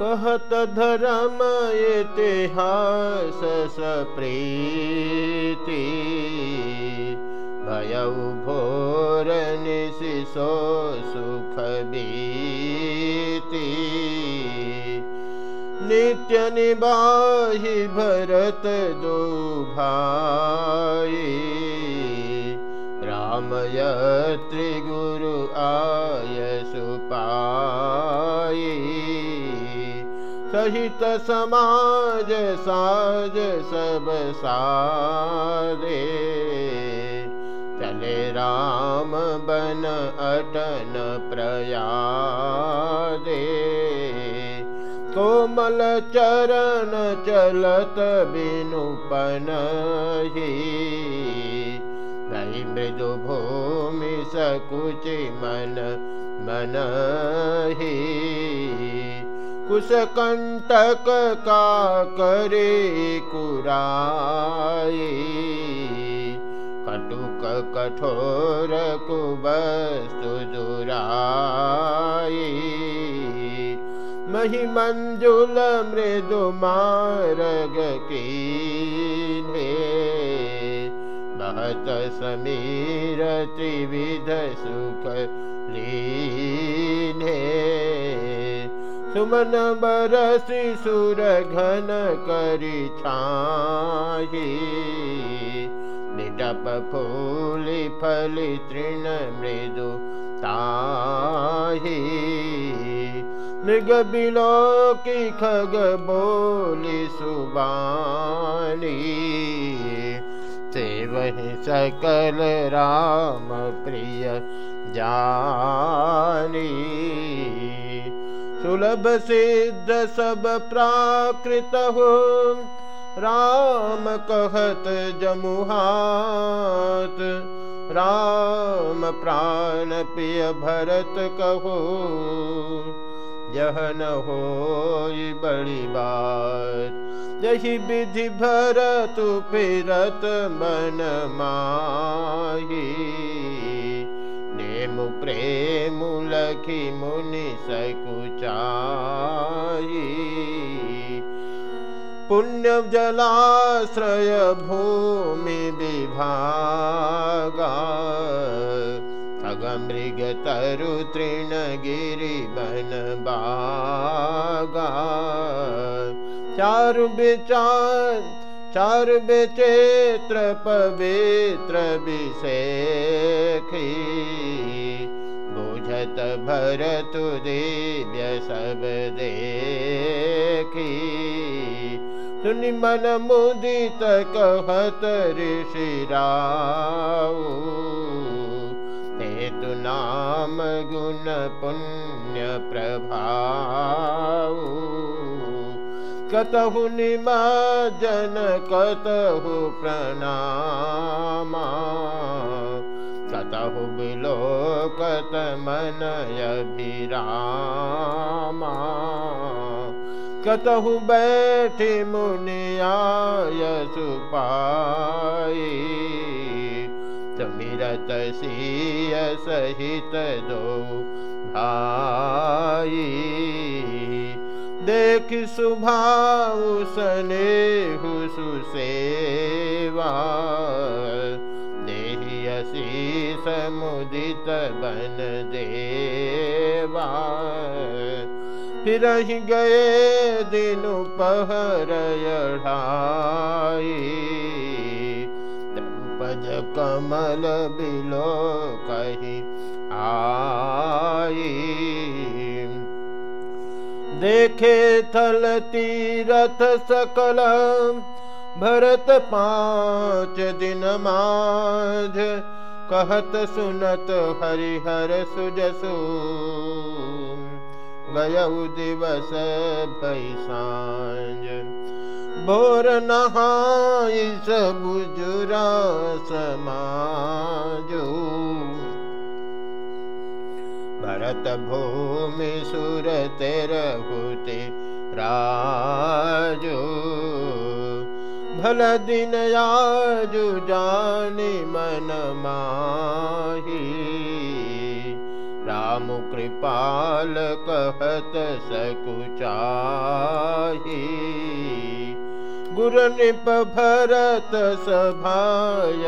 कहत धर्म इतिहास सप्रीति भयौ भोर निशिशो सुख बीति नित्य निबाहि भरत दो भाई। रामय त्रिगुरु आय सुपाई सहित समाज साज सब सारे। चले राम बन अटन प्रयादे कोमल चरण चलत बिनुपन ही नहीं मृदु भूमि सकुचि मन मन कुशकण्टक का करे कुराई कटुक कठोर कुबस्तु दुराई मही मंजुल मृदु मारग की महत समीर त्रिविध सुख सुमन बरसि सुर घन फूलि तृण मृदु ताहि। मृग बिलोकि खग बोलि सुबानी से वही सकल राम प्रिय जानी सुलभ सिद्ध सब प्राकृत हो राम कहत जमुहात। राम प्राण प्रिय भरत कहो। यह न हो बड़ी बात। यही विधि भरत फिरत मन माही। नेमु प्रेम लखी मुनि सकुचाई पुण्य जलाश्रय भूमि विभागा। अगमृग तरु तृण गिरि बन बागा चारु विचार चार बेचेत्र पवित्र विषेखी बुझत भरतु दिव्य सब देखी सुनि मन मुदित कहत ऋषि हेतु नाम गुण पुण्य प्रभाऊ कतहु निमजन कतहु प्रणामा। कतहु बिलोकत मनयभिरामा कतहु बैठि मुनियाय सुपाई तमिरत सिय सहित दो भाई। देख सुभाव सनेहु सुसेवा। देहियसी समुदित बन देवा। ही गए दिन पहर ढाई द्रौपद कमल बिलो कही आई देखे थल तीरथ सकल भरत पाँच दिन माझ कहत सुनत हरिहर सुजसु गयऊ दिवस भैसांज भोर नहाई सबुजुरा समाजू भरत भूमि सुर तेर होते राजो। भल दिन आजु जानी मन माही राम कृपा बाल कहत सकुचाही गुरु निप भरत सभायवलो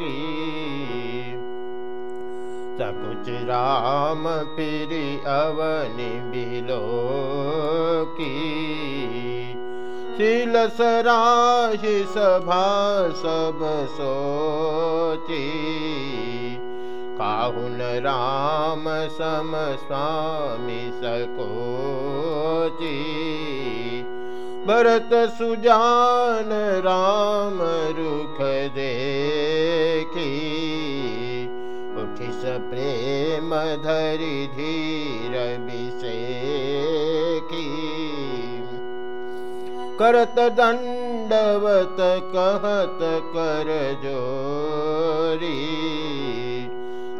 की सकुच राम फिर अवनि बिलो की शील सराहि सभा सब सोची काहुन राम सम स्वामी सकोची भरत सुजान राम रुख देखी। उठि स प्रेम धरि धीर विषेकी करत दंडवत कहत कर जोरी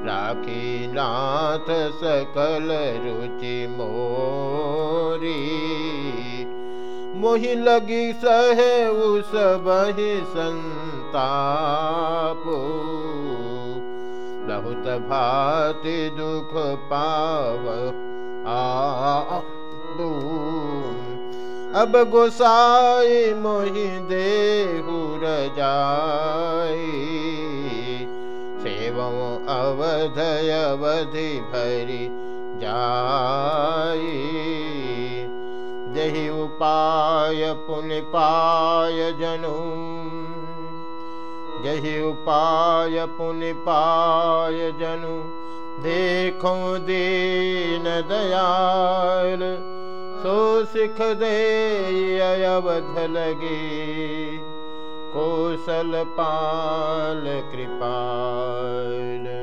राखी नाथ सकल रुचि मोरी। मोहि लगी सहे उस बही संताप। बहुत भाति दुख पाव आ अब गोसाई मोहि देहुर जाई सेवं अवधय अवधि भरि जहि उपाय पुण्य पाय जनु। जहि उपाय पुण्य पाय जनु। देखो दीन दयाल सो सिख दे अवध लगे। कौशल पाल कृपाल